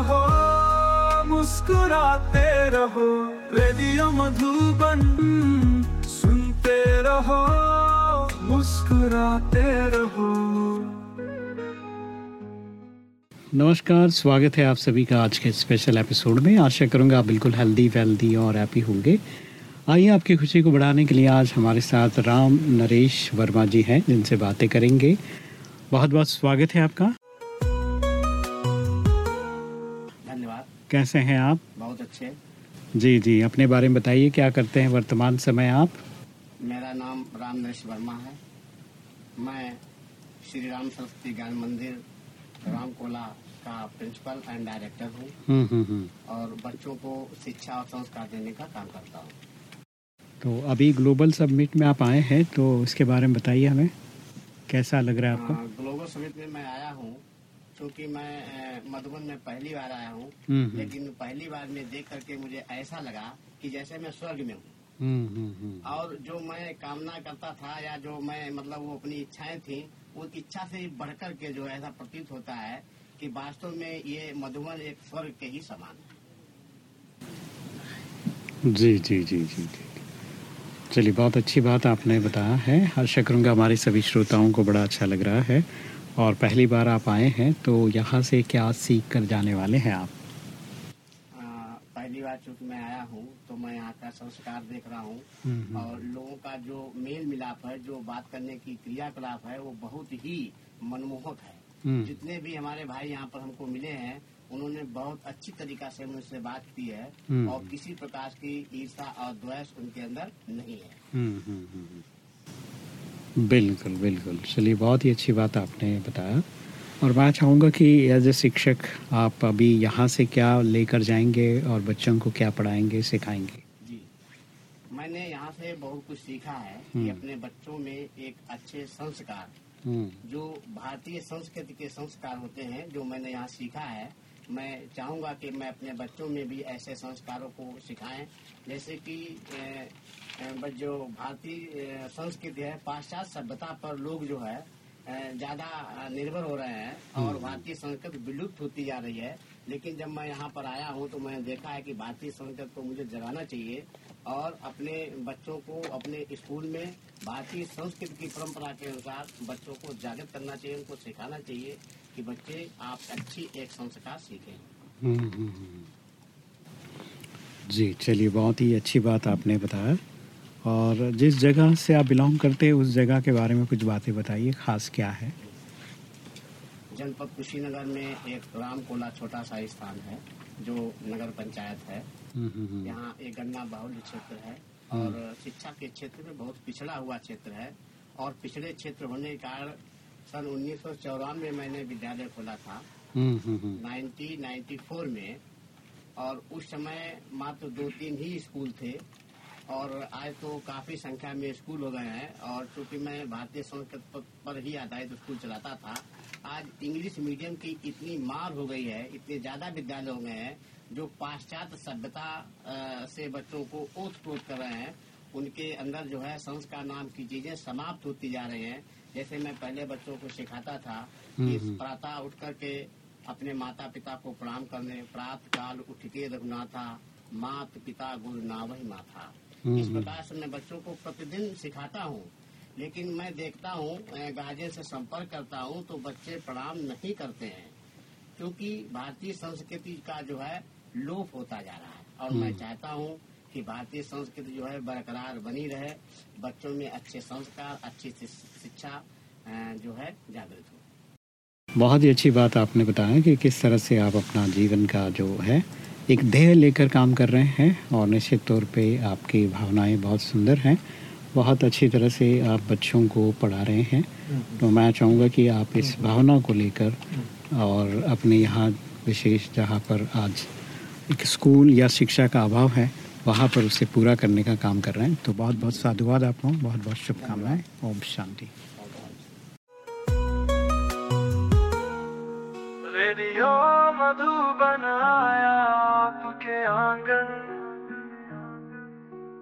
रहो, मुस्कुराते रहो, रेडियो मधुबन सुनते रहो, मुस्कुराते रहो। नमस्कार, स्वागत है आप सभी का आज के स्पेशल एपिसोड में। आशा करूँगा आप बिल्कुल हेल्दी वेल्दी और हैप्पी होंगे। आइए आपकी खुशी को बढ़ाने के लिए आज हमारे साथ राम नरेश वर्मा जी हैं, जिनसे बातें करेंगे। बहुत बहुत स्वागत है आपका। कैसे हैं आप? बहुत अच्छे जी जी अपने बारे में बताइए क्या करते हैं वर्तमान समय आप? मेरा नाम राम नरेश वर्मा है। मैं श्री राम सरस्वती ज्ञान मंदिर रामकोला का प्रिंसिपल एंड डायरेक्टर हूँ। हम्म हम्म हम्म। और बच्चों को शिक्षा और संस्कार देने का काम करता हूँ। तो अभी ग्लोबल सबमिट में आप आए हैं तो इसके बारे में बताइए हमें। कैसा लग रहा है आपको? ग्लोबल सबमिट में मैं आया हूँ। क्योंकि मैं मधुबन में पहली बार आया हूँ हम्म, हम्म। लेकिन पहली बार में देख करके मुझे ऐसा लगा कि जैसे मैं स्वर्ग में हूँ। हम्म और जो मैं कामना करता था या जो मैं मतलब वो अपनी इच्छाएँ थी वो इच्छा से बढ़कर के जो ऐसा प्रतीत होता है कि वास्तव में ये मधुबन एक स्वर्ग के ही समान है। जी जी जी जी जी। चलिए बहुत अच्छी बात आपने बताया है। आशा करूँगा हमारे सभी श्रोताओं को बड़ा अच्छा लग रहा है। और पहली बार आप आए हैं तो यहाँ से क्या सीख कर जाने वाले हैं आप? आ, पहली बार चूँकि मैं आया हूँ तो मैं यहाँ का संस्कार देख रहा हूँ। और लोगों का जो मेल मिलाप है जो बात करने की क्रियाकलाप है वो बहुत ही मनमोहक है। हम्म, जितने भी हमारे भाई यहाँ पर हमको मिले हैं उन्होंने बहुत अच्छी तरीका से मुझसे बात की है हम्म। और किसी प्रकार की ईर्षा और द्वेष उनके अंदर नहीं है। बिल्कुल बिल्कुल। चलिए बहुत ही अच्छी बात आपने बताया। और मैं चाहूँगा कि एज ए शिक्षक आप अभी यहाँ से क्या लेकर जाएँगे और बच्चों को क्या पढ़ाएँगे सिखाएँगे? जी। मैंने यहाँ से बहुत कुछ सीखा है कि हम्म। अपने बच्चों में एक अच्छे संस्कार हम्म, जो भारतीय संस्कृति के संस्कार होते हैं जो मैंने यहाँ सीखा है मैं चाहूँगा कि मैं अपने बच्चों में भी ऐसे संस्कारों को सिखाएँ। जैसे कि जो भारतीय संस्कृति है पाश्चात्य सभ्यता पर लोग जो है ज़्यादा निर्भर हो रहे हैं और भारतीय संस्कृति विलुप्त होती जा रही है। लेकिन जब मैं यहाँ पर आया हूँ तो मैंने देखा है कि भारतीय संस्कृति को मुझे जगाना चाहिए। और अपने बच्चों को अपने स्कूल में भारतीय संस्कृति की परंपरा के अनुसार बच्चों को जागृत करना चाहिए उनको सिखाना चाहिए कि बच्चे आप अच्छी एक संस्कार सीखें। हम्म, हम्म, हम्म। जी चलिए बहुत ही अच्छी बात आपने बताया। और जिस जगह से आप बिलोंग करते हैं उस जगह के बारे में कुछ बातें बताइए खास क्या है? जनपद कुशीनगर में एक रामकोला छोटा सा स्थान है। जो नगर पंचायत है हम्म, हम्म, हम्म। यहाँ एक गन्ना बाहुल्य क्षेत्र है और शिक्षा के क्षेत्र में बहुत पिछड़ा हुआ क्षेत्र है और पिछड़े क्षेत्र होने के कारण सन उन्नीस में मैंने विद्यालय खोला था हम्म, हम्म, हम्म। 1994 में और उस समय मात्र दो तीन ही स्कूल थे और आज तो काफ़ी संख्या में स्कूल हो गए हैं और चूँकि मैं भारतीय संस्कृत पर ही आधारित स्कूल चलाता था आज इंग्लिश मीडियम की इतनी मार हो गई है इतने ज़्यादा विद्यालय हो गए हैं जो पाश्चात्य सभ्यता से बच्चों को ओत प्रोत कर रहे हैं उनके अंदर जो है संस्कार नाम की चीज़ें समाप्त होती जा रही हैं। जैसे मैं पहले बच्चों को सिखाता था कि हम्म। प्रातः उठ करके अपने माता पिता को प्रणाम करने प्रात काल उठ के रघुनाथा मात पिता गुरु नावही माथा हम्म, इस प्रकार से मैं बच्चों को प्रतिदिन सिखाता हूँ। लेकिन मैं देखता हूँ गार्जियन से संपर्क करता हूँ तो बच्चे प्रणाम नहीं करते हैं क्योंकि भारतीय संस्कृति का जो है लोप होता जा रहा है। और मैं चाहता हूँ कि भारतीय संस्कृति जो है बरकरार बनी रहे बच्चों में अच्छे संस्कार अच्छी शिक्षा जो है जागृत हो। बहुत ही अच्छी बात आपने बताया कि किस तरह से आप अपना जीवन का जो है एक ध्येय लेकर काम कर रहे हैं और निश्चित तौर पे आपकी भावनाएँ बहुत सुंदर हैं। बहुत अच्छी तरह से आप बच्चों को पढ़ा रहे हैं। तो मैं चाहूँगा कि आप इस भावना को लेकर और अपने यहाँ विशेष जहाँ पर आज एक स्कूल या शिक्षा का अभाव है, वहाँ पर उसे पूरा करने का काम कर रहे हैं। तो बहुत बहुत साधुवाद आपको बहुत बहुत शुभकामनाएँ। ओम शांति। रेडियो आपके आँगन।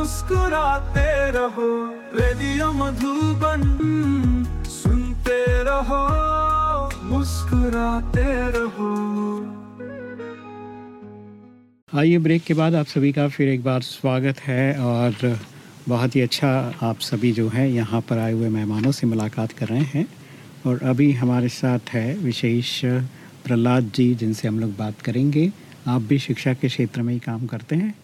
मुस्कुराते रहो, रेडियो मधुबन सुनते रहो, मुस्कुराते रहो। आइए ब्रेक के बाद आप सभी का फिर एक बार स्वागत है और बहुत ही अच्छा आप सभी जो है यहाँ पर आए हुए मेहमानों से मुलाकात कर रहे हैं और अभी हमारे साथ है विशेष प्रहलाद जी, जिनसे हम लोग बात करेंगे। आप भी शिक्षा के क्षेत्र में ही काम करते हैं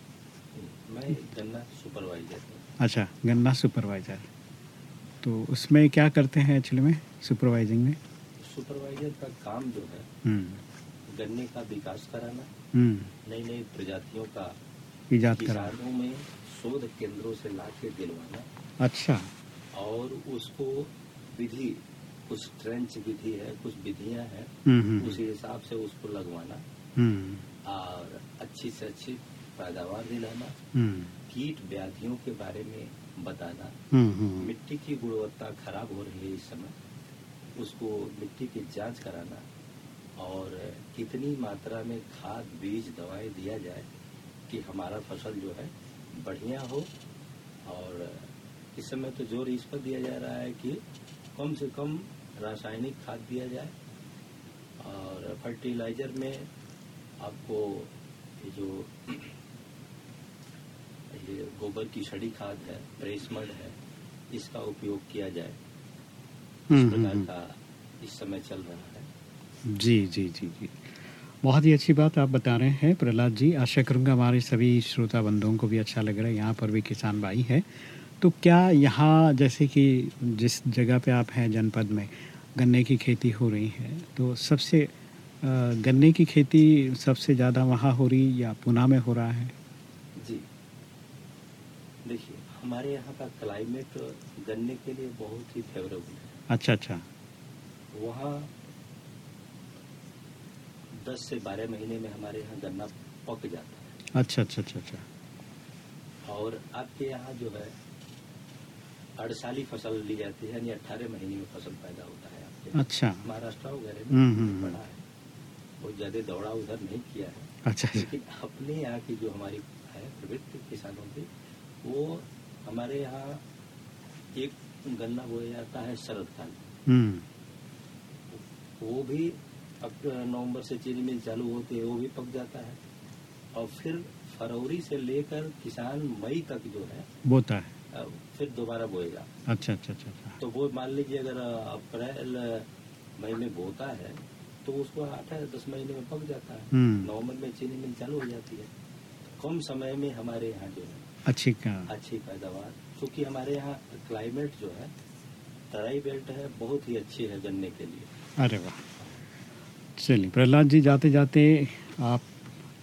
मैं गन्ना सुपरवाइजर हूँ अच्छा गन्ना सुपरवाइज़र तो उसमें क्या करते हैं एक्चुअली में सुपरवाइजिंग में? सुपरवाइजर का काम जो है हम्म। गन्ने का विकास कराना हम्म। नई नई प्रजातियों का ईजाद करा किसानों में शोध केंद्रों से ला के दिलवाना। अच्छा। और उसको विधि कुछ ट्रेंच विधि है कुछ विधियाँ हैं हम्म उसी हिसाब से उसको लगवाना। और अच्छी से अच्छी पैदावार दिलाना हम्म। कीट व्याधियों के बारे में बताना हम्म हम्म मिट्टी की गुणवत्ता खराब हो रही है इस समय उसको मिट्टी की जाँच कराना और कितनी मात्रा में खाद बीज दवाएँ दिया जाए कि हमारा फ़सल जो है बढ़िया हो और इस समय तो ज़ोर इस पर दिया जा रहा है कि कम से कम रासायनिक खाद दिया जाए और फर्टिलाइज़र में आपको जो ये गोबर की छड़ी खाद है प्रेसमड है इसका उपयोग किया जाए। इस हम्म, प्रकार हम्म, का इस समय चल रहा है। जी जी जी जी। बहुत ही अच्छी बात आप बता रहे हैं प्रहलाद जी। आशा करूँगा हमारे सभी श्रोता बंधुओं को भी अच्छा लग रहा है। यहाँ पर भी किसान भाई है। तो क्या यहाँ जैसे कि जिस जगह पे आप हैं जनपद में गन्ने की खेती हो रही है तो सबसे गन्ने की खेती सबसे ज़्यादा वहाँ हो रही या पूना में हो रहा है? जी। देखिए हमारे यहाँ का क्लाइमेट गन्ने के लिए बहुत ही फेवरेबल है। अच्छा अच्छा। वहाँ 10 से 12 महीने में हमारे यहाँ गन्ना पक जाता है। अच्छा अच्छा अच्छा अच्छा। और आपके यहाँ जो है अड़साली फ़सल ली जाती है यानी अट्ठारह महीने में फ़सल पैदा होता है आपके अच्छा। महाराष्ट्र वगैरह हम्म, में हम्म, पढ़ा है। बहुत ज़्यादा दौड़ा उधर नहीं किया है। अच्छा अच्छा। लेकिन अपने यहाँ की जो हमारी है प्रवृत्ति किसानों की वो हमारे यहाँ एक गन्ना बोया जाता है शरद काल में। हम्म। वो भी अब नवंबर से चीनी मिल चालू होती है वो भी पक जाता है। और फिर फरवरी से लेकर किसान मई तक जो है बोता है। फिर दोबारा बोएगा। अच्छा अच्छा अच्छा अच्छा। तो वो मान लीजिए अगर अप्रैल मई में बोता है तो उसको आठ या दस महीने में पक जाता है। हम्म। नवंबर में चीनी मिल चालू हो जाती है। कम समय में हमारे यहाँ जो है अच्छी का अच्छी पैदावार। क्योंकि हमारे यहाँ क्लाइमेट जो है तराई बेल्ट है बहुत ही अच्छी है गन्ने के लिए। अरे वाह। चलिए प्रहलाद जी जाते जाते आप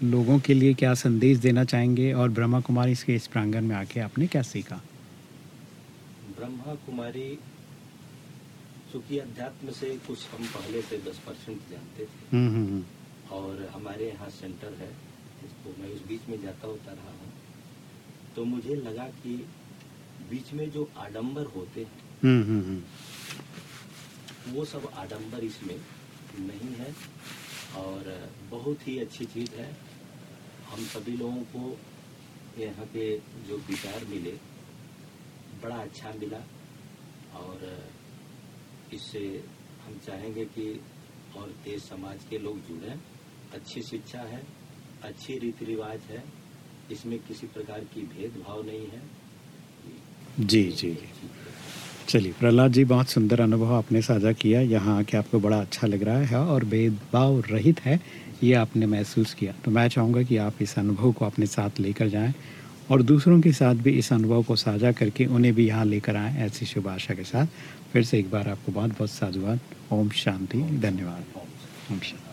लोगों के लिए क्या संदेश देना चाहेंगे और ब्रह्मा कुमारी इसके इस प्रांगण में आके आपने क्या सीखा? ब्रह्मा कुमारी चूँकि अध्यात्म से कुछ हम पहले से दस परसेंट जानते थे हम्म हम्म हम्म, और हमारे यहाँ सेंटर है जिसको मैं उस बीच में जाता होता रहा हूँ। तो मुझे लगा कि बीच में जो आडंबर होते हैं हम्म हम्म हम्म, वो सब आडंबर इसमें नहीं है और बहुत ही अच्छी चीज़ है। हम सभी लोगों को यहाँ के जो विचार मिले बड़ा अच्छा मिला और इससे हम चाहेंगे कि और देश समाज के लोग जुड़ें। अच्छी शिक्षा है अच्छी रीति रिवाज है इसमें किसी प्रकार की भेदभाव नहीं है। जी जी चलिए, प्रहलाद जी, बहुत सुंदर अनुभव आपने साझा किया। यहाँ आके आपको बड़ा अच्छा लग रहा है और भेदभाव रहित है, ये आपने महसूस किया। तो मैं चाहूँगा कि आप इस अनुभव को अपने साथ लेकर जाएँ और दूसरों के साथ भी इस अनुभव को साझा करके उन्हें भी यहाँ लेकर आएँ ऐसी शुभ आशा के साथ। फिर से एक बार आपको बहुत बहुत साधुवाद। ओम शांति। धन्यवाद। ओम शांति।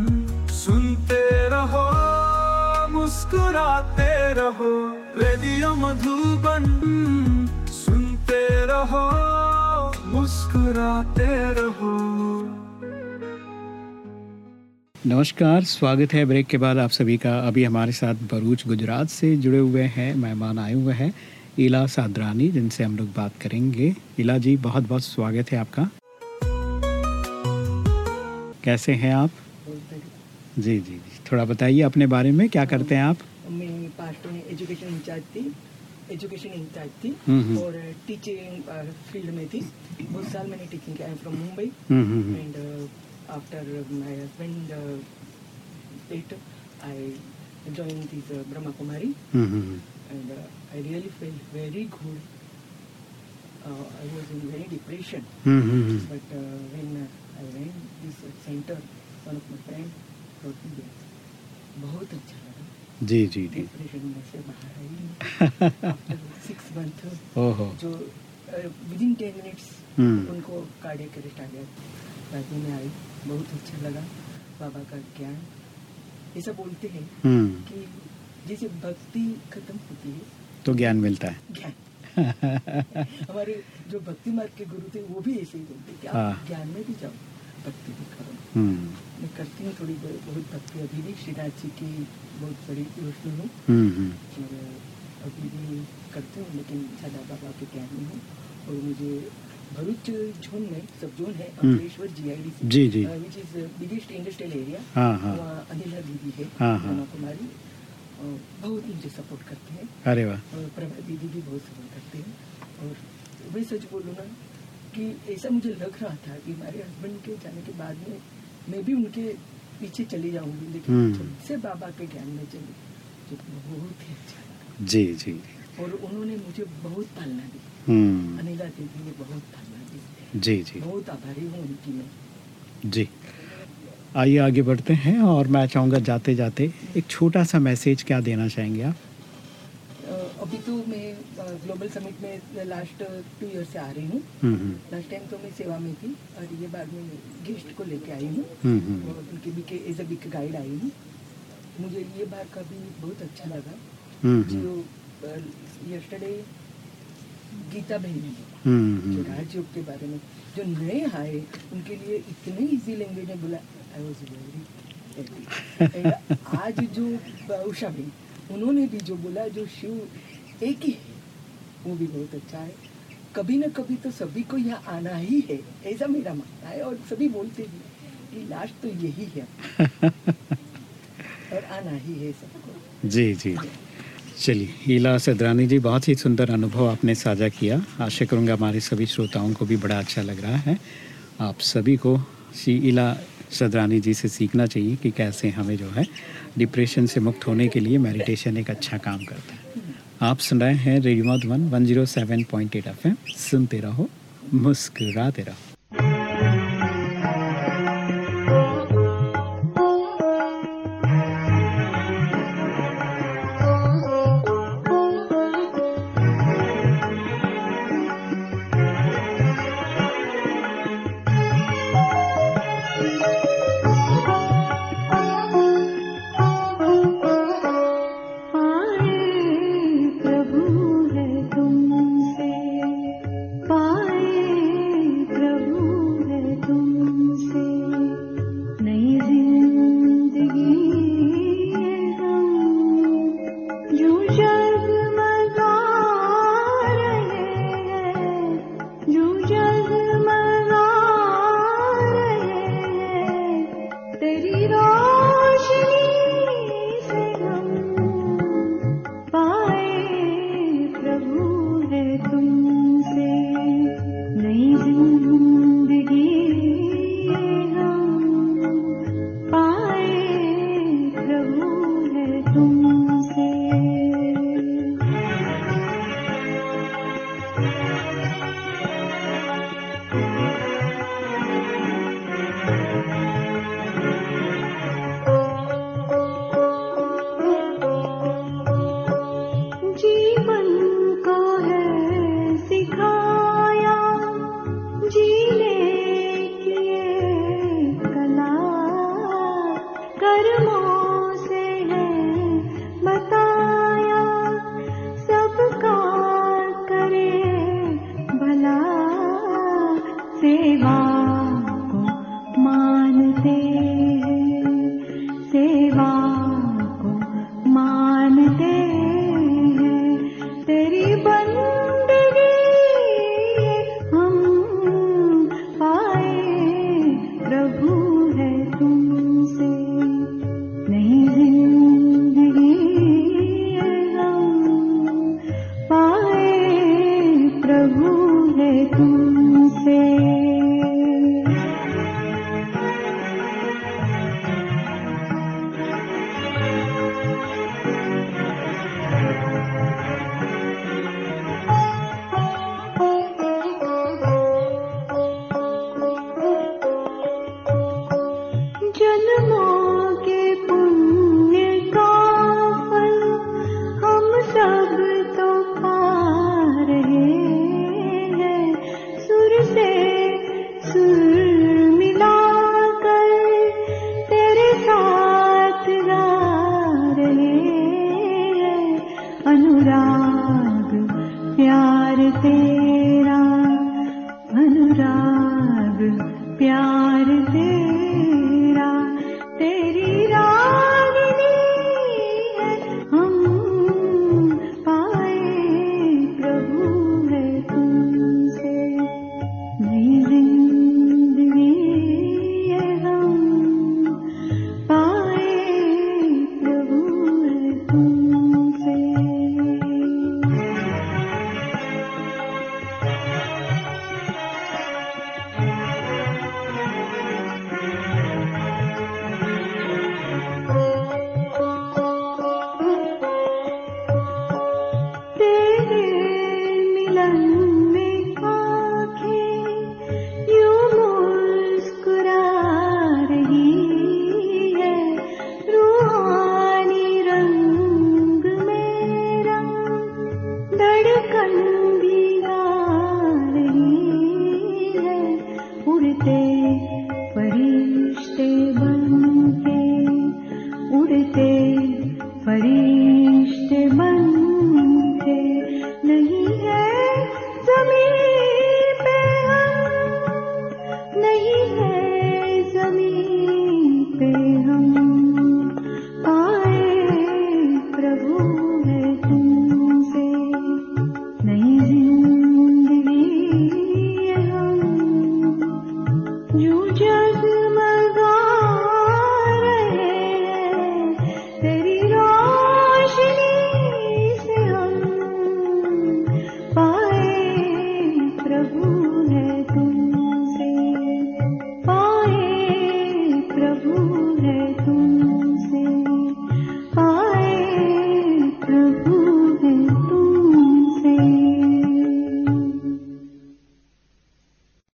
सुनते रहो, मुस्कुराते रहो, रेडियो मधुबन, सुनते रहो, मुस्कुराते रहो। नमस्कार, स्वागत है ब्रेक के बाद आप सभी का। अभी हमारे साथ भरूच गुजरात से जुड़े हुए हैं, मेहमान आए हुए हैं इला सादरानी, जिनसे हम लोग बात करेंगे। इला जी बहुत बहुत स्वागत है आपका। कैसे हैं आप? जी जी जी थोड़ा बताइए अपने बारे में क्या करते हैं आप मैं पास्ट में एजुकेशन इंचार्ज थी एजुकेशन इंचार्ज थी हम्म, हम्म। और टीचिंग फ़ील्ड में थी बहुत साल मैंने टीचिंग किया from Mumbai. And after my husband death I joined this uh, Brahma Kumari hmm, hmm, hmm. and uh, I really felt very good. Uh, I was in very depression, hmm, hmm, hmm. but बहुत अच्छा लगा। जी जी जी। Six month within ten minutes hmm. उनको cardiac arrest आ गया। बाद में आई। बहुत अच्छा लगा। बाबा का ज्ञान। ऐसा बोलते हैं हम्म। कि जैसे भक्ति खत्म होती है तो ज्ञान मिलता है। ज्ञान। हमारे जो भक्ति मार्ग के गुरु थे वो भी ऐसे ही बोलते कि हाँ। आप ज्ञान में भी जाओ। भक्ति भी करो। हम्म। मैं करती हूँ थोड़ी बहुत भक्ति अभी भी। श्रीनाथ जी की बहुत बड़ी रोशनी हूँ। हम्म हम्म। और अभी भी करती हूँ लेकिन ज़्यादा बाबा के ज्ञान में हूँ। और मुझे भरूच जोन में सब जोन है हम्म। Ankleshwar G I D C. Which is biggest industrial area हाँ, हाँ। वहाँ अनिला दीदी है हाँ, हाँ। कुमारी। और बहुत मुझे सपोर्ट करते हैं। अरे वाह। और प्रभा दीदी भी बहुत सपोर्ट करते हैं। और मैं सच बोलूँ ना कि ऐसा मुझे लग रहा था कि हमारे हस्बैंड के जाने के बाद में मैं भी उनके पीछे चली जाऊँगी लेकिन हम्म। से बाबा के ज्ञान में चली तो बहुत ही अच्छा लगा। जी जी। और उन्होंने मुझे बहुत पालना दी। हम्म। अनिला दीदी ने बहुत पालना दी। जी जी। बहुत आभारी हूँ उनकी मैं। जी। आइए आगे बढ़ते हैं और मैं चाहूँगा जाते जाते एक छोटा सा मैसेज क्या देना चाहेंगे आप? अभी तो मैं ग्लोबल समिट में लास्ट टू ईयर से आ रही हूँ। हम्म हम्म। लास्ट टाइम तो मैं सेवा में थी और ये बार में गेस्ट को लेके आई हूँ। हम्म, हम्म। और उनके भी as a big guide I हूँ। मुझे ये बार का भी बहुत अच्छा लगा। हम्म, जो यस्टरडे गीता बहन ने हम्म जो हम्म राजयोग के बारे में जो नए आए उनके लिए इतने इजी लैंग्वेज में बोला आई वॉज़ वेरी आज जो उषा भाई उन्होंने भी जो बोला जो शिव एक ही वो भी बहुत अच्छा है। कभी ना कभी तो सभी को यहाँ आना ही है। ऐसा मेरा मानना है और सभी बोलते भी कि लास्ट तो यही है। और आना ही है सबको। जी जी। चलिए हीला सदरानी जी, बहुत ही सुंदर अनुभव आपने साझा किया। आशा करूँगा हमारे सभी श्रोताओं को भी बड़ा अच्छा लग रहा है। आप सभी को श्री इला सदरानी जी से सीखना चाहिए कि कैसे हमें जो है डिप्रेशन से मुक्त होने के लिए मेडिटेशन एक अच्छा काम करता है। आप सुन रहे हैं रेडियो मधुबन 107.8 एफएम। सुनते रहो मुस्कुराते रहो।